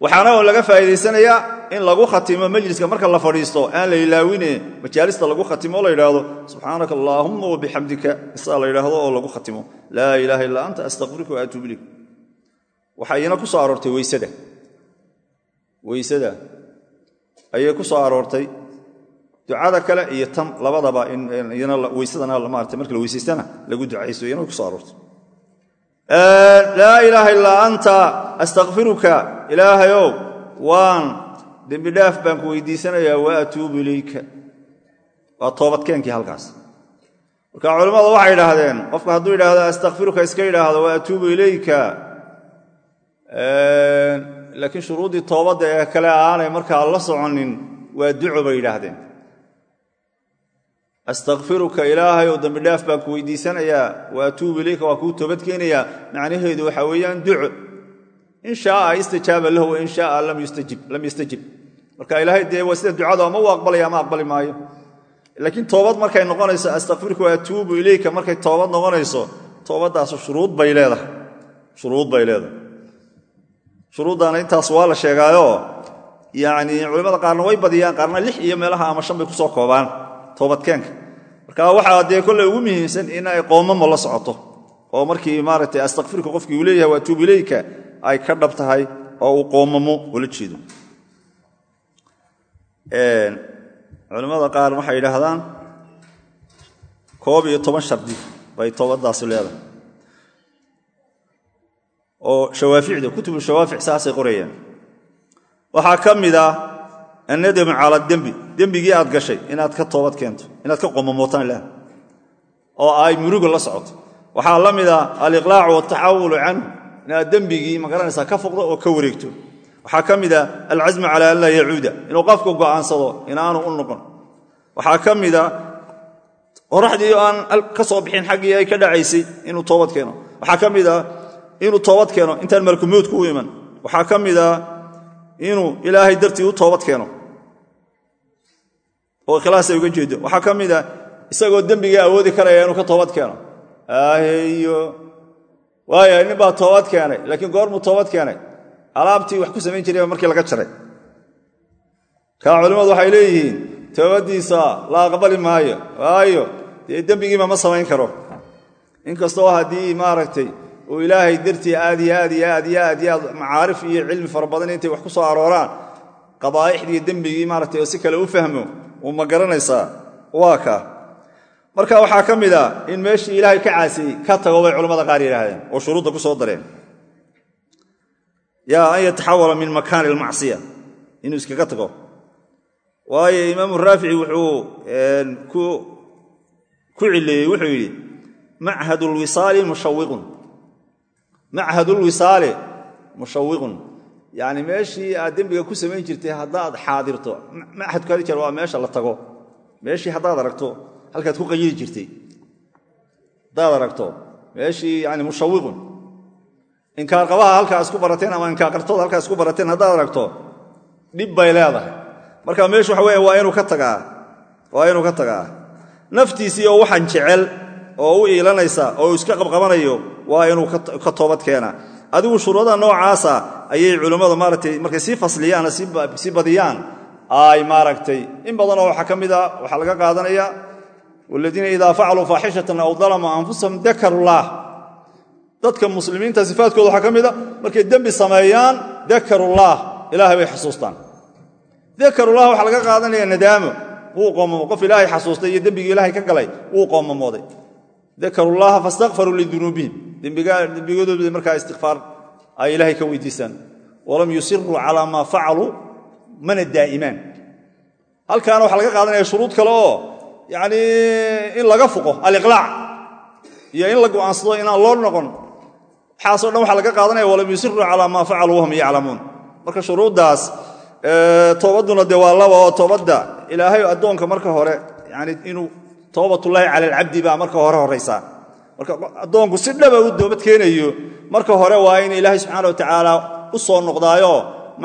waxaana laga faa'iidaysanayaa in lagu khatimo majliska marka la fadhiisto aan la ilaawine majaalista lagu khatimo oo la yidhaahdo subxaanaka allaahumma wabixamdika isaa la yidhaahdo oo lagu khatimo laa ilaaha illaa anta astaqfiruka wa waxaa iyana ku soo aroortay weysada. Weysada. Ayay ku soo aroortay. Ducada kale iyo tan labadaba weysadana maarata marka la weysaystana lagu ducaysto iyana ku soo aroortay. Laa ilaaha illaa anta astakfiruka ilaahayow waan dembi dhaaf baan ku weydiisanayaa wa atuubu ilayka. Waa toobadkeenkii halkaas. Marka culimmadu waxay idhaahdeen qofka hadduu yidhaahdo astakfiruka iska yidhaahdo wa atuubu ilayka laakiin shuruuddii toobadda ee kale aanay markaa la soconin waa duco bay yidhaahdeen. Astakfiruka ilaahay oo dembi dhaaf baan ku weydiisanayaa wa atuubu ilayka waa kuu toobadkeenayaa macnaheedu waxaa weeyaan duco. In shaaa istajaaba lahu wain shaaa lam yastajib marka ilaahay dee waa sida ducada ama u aqbalaya ama aqbali maayo. Laakiin toobad markay noqonayso astakfiruka wa atuubu ilayka markay toobad noqonayso toobaddaas shuruud bay leedahay shuruuddaana intaas waa la sheegaayo. Yacni culimmada qaarna way badiyaan qaarna lix iyo meelaha ama shan bay ku soo koobaan. Toobadkeenka marka waxaa dee kolley ugu muhiimsan in ay qoomamo la socoto. Oo markii maaragtay astakfiruka qofkii uu leeyahay wa atuubu ilayka ay ka dhab tahay oo uu qoomamo ula jeedo. Culimmada qaar waxay yidhaahdaan koob iyo toban shardi bay toobaddaasi leedahay oo shawaaficda kutubu shawaafic saasay qorayaan. Waxaa ka mid ah annadamu cala dembi dembigii aad gashay inaad ka toobad keento inaad ka qomamootaan ilaah oo ay muruga la socoto. Waxaa la mid ah aliqlaacu wataxawulu canhu inaad dembigii ma garanaysaa ka foqdo oo ka wareegto. Waxaa ka mid a alcasmu cala an laa yacuuda inuu qofku go'aansado inaanu u noqon. Waxaa ka mid a qoraxdii aan ka soo bixin xaggii ay ka dhacaysay inuu toobad keeno. Waxaa ka mid a inuu toobad keeno intaan malkumowdku u iman. Waxaa ka mid a inuu ilaahay dartii u toobad keeno. Oo ikhlaasay uga jeedo. Waxaa ka mid a isagoo dembiga awoodi karaya inuu ka toobad keeno. Aheyo waaya nin baa toobad keenay laakiin goormuu toobad keenay. Alaabtii wax ku samayn jirayba markii laga jaray. Kaa culimmadu waxay leeyihiin toobaddiisa la aqbali maayo. Waayo dee dembigiiba ma samayn karo. Inkastoo haddii maaragtay uu ilaahay dartii aad iyo aad iyo aad iyo aad iyo aad macaarif iyo cilmi fara badan intay wax ku soo arooraan. Qabaa'ixdii dembigii maaragtay oo si kale u fahmo uu ma garanaysaa? Waa kaa marka waxaa ka mid a in meeshii ilaahay ka caasiyey ka tago bay culimmada qaar yidhaahdeen oo shuruudda ku soo dareen. Yaa an yataxawala min makaani almacsiya inuu iskaga tago. Waayo imaamu raafici wuxuu ku cileeyey wuxuu yidhi machad lwisaali mushawiqun machadulwisaali mushawiqun. Yacni meeshii aad dembiga ku samayn jirtay haddaad xaadirto machadku had jeer waa meesha la tago. Meeshii haddaad aragto halkaad ku qayidi jirtay. Haddaad aragto meeshii yani mushawiqun. Inkaarqabaha halkaa isku barateen ama inkaarqartooda halkaa isku barateen haddaad aragto dhib bay leedahay. Marka meeshu waxa weya waa inuu ka tagaa waa inuu ka tagaa. Naftiisii oo waxaan jecel oo u iilanaysa oo iska qabqabanayo waa inuu ka toobad keena. Adigu shuruudaha noocaasa ayay culimmadu maaratay markay sii fasliyaan sii badiyaan ay maaragtay. In badanoo waxaa ka mid a waxaa laga qaadanaya waladiina idaa facaluu faaxishatan aw dalamuu anfusahum dakarullah. Dadka muslimiinta sifaadkooda waxaa ka mid a markay dembi sameeyaan dakarullah ilaahay bay xasuustaan. Dakarullah waxaa laga qaadanaya nadaamo. Wuu qoomamo qof ilaahay xasuustay iyo dembigii ilaahay ka galay wuu qoomamooday dakarullaha fastakfaruu lidunuubihim dembigadooda markaa istikfaar ay ilaahay ka weydiisaan walam yusiruu calaa maa facaluu mana daa'imaan. Halkaana waxaa laga qaadanaya shuruud kale oo yanii in laga fuqo aliqlaac iyo in la go'aansado inaan loo noqon. Waxaaso dhan waxaa laga qaadanaya walam yusiruu calaa maa facaluu wahum yaclamuun. Marka shuruuddaas toobadduna dee waa laba oo toobadda ilaahay addoonka marka hore yani inuu toobatullaahi cala alcabdi baa marka hore horaysaa marka addoonku si dhaba u toobad keenayo marka hore waa in ilaahay subxaana wa tacaala u soo noqdaayo.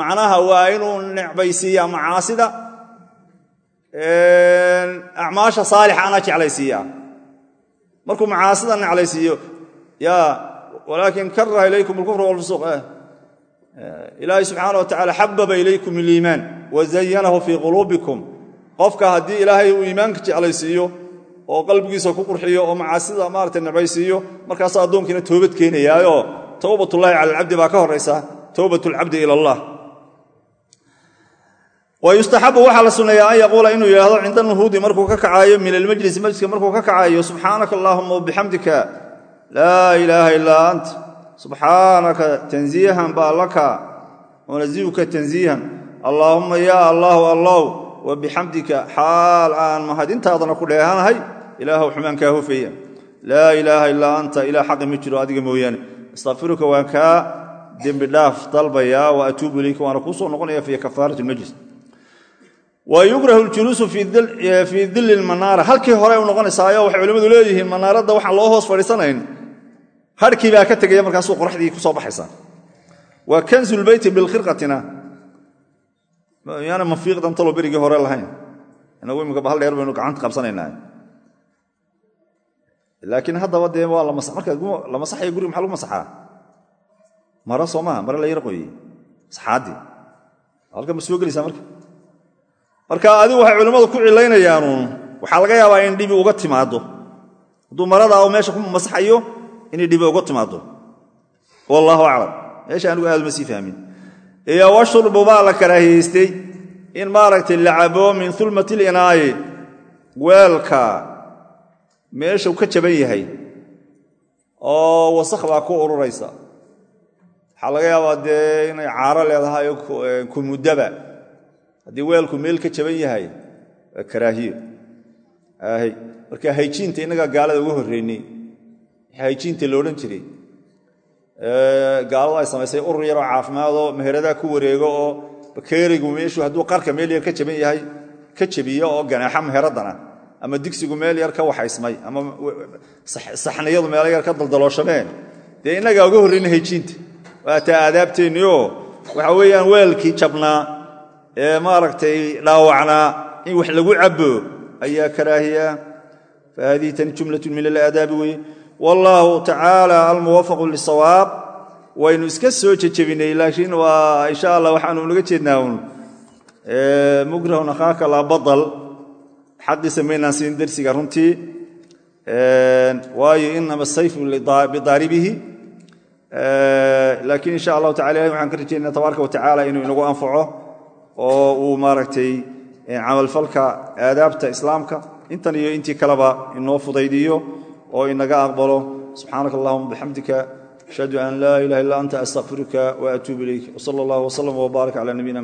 Macnaha waa inuu necbaysiiyaa macaasida acmaasha saalixana jeclaysiiyaa markuu macaasida neclaysiiyo ya walaakin karaha ilaykum alkufra walfusuuq. Ilaahay subxaana wa tacala xababa ilaykum aliimaan wazayanahu fii quluubikum. Qofka haddii ilaahay uu iimaanka jeclaysiiyo oo qalbigiisa ku qurxiyo oo macaasida maarata necbaysiiyo markaasuu addoonkiina toobad keenayaayo. Towbatullaahi cala alcabdi baa ka horaysa towbat lcabdi ila allah. Wa yustaxabu waxaa la sunneeyaa an yaquula inuu yidhaahdo cinda nuhuudi markuu ka kacaayo min almajlisi majliska markuu ka kacayo subxaanaka allahuma wabixamdika laa ilaaha ilaa ant subxaanaka tanziihan baa laka unazihuka tanziihan allaahumma yaa allahu allow wabixamdika xaal aan mahadintaadana ku dheehanahay ilaahow xumaankaa hofeeya laa ilaaha ilaa anta ilaa xaqi ma jiro adiga mooyaane. Astaqfiruka waan kaa dembi dhaaf dalbayaa wa atuubu ilayka waana kuu soo noqonaya fi kafaarat lmajlis. Wa yukrahu ljuluusu fii dilli lmanaara. Halkii hore u noqonaysaayo waxay culimmadu leeyihiin manaaradda waxaan loo hoos fadhiisanayn. Harhkii baa ka tegaya markaasuu qoraxdii ku soo baxaysaa. Waa kansulbeyti bilkhirqatina. Yaana mafiiqdan talo berigii hore lahayn. Inagu imika bahal dheer baynu gacanta qabsanaynaa laakiin haddaba dee waa marka la masaxaya guriga maxa lagu masaxaa? Mara soo maha mare la yar qoyey halka ma soo gelaysaa marka? Marka adigu waxay culimmadu ku cilaynayaanuun waxaa laga yaabaa in dhibi uga timaaddo. Hadduu marada u meesha ku masaxayo inay dhibi uga timaaddo. Wallaahu aclam. Meesha anigu aad uma sii fahmin. Iyo washurbu baa la karaahiyeystay in maaragtay la cabo min ulmati linaayi weelka meeshuu ka jaban yahay. Oo wasakh baa ku ururaysa. Waxaa laga yaabaa dee inay caaro leedahay kumudaba haddii weelku meel ka jaban yahay waa karaahiyo marka hayjiinta innagaa gaalada uga horreynay. Hayjiinta lo odhan jiray. Gaaladu ay samaysay urur yaroo caafimaadoo meheradaa ku wareego oo bakeerigu meeshuu hadduu qarka meel yar ka jaban yahay ka jabiyo oo ganaaxa meheradana ama digsigu meel yar ka waxaysmay ama saxniyadu meel yar ka daldalooshameen dee innagaa uga horreyna hayjiinta waa taa aadaabteennioo waxa weeyaan weelkii jabnaa ee maaragtay dhaawacnaa in wax lagu cabbo ayaa karaahiya. Fa haadihi tani jumlatu min alaadaabi weye wallaahu tacaala almuwafaqu lisawaab waynu iska soo jejebinay laakiin waa insha allah waxaanu naga jeednaa un mukrahun akhaaka laa badal xaqiisa maynaan siin dersiga runtii waayo inama sayfu bidaaribihi laakiin insha allahu tacala ilahi waxaan ka rajeynaa tabaaraka wa inuu inagu anfaco oo uu maaragtay camalfalka aadaabta islaamka intan iyo intii kaleba inoo fudaydiyo oo inaga aqbalo. Subxaanaka allahuma bixamdika ashhadu an laa ilaha illa anta astaqfiruka wa atuubu ilayk. Wsala allah wslam wbaarak cala nabiyina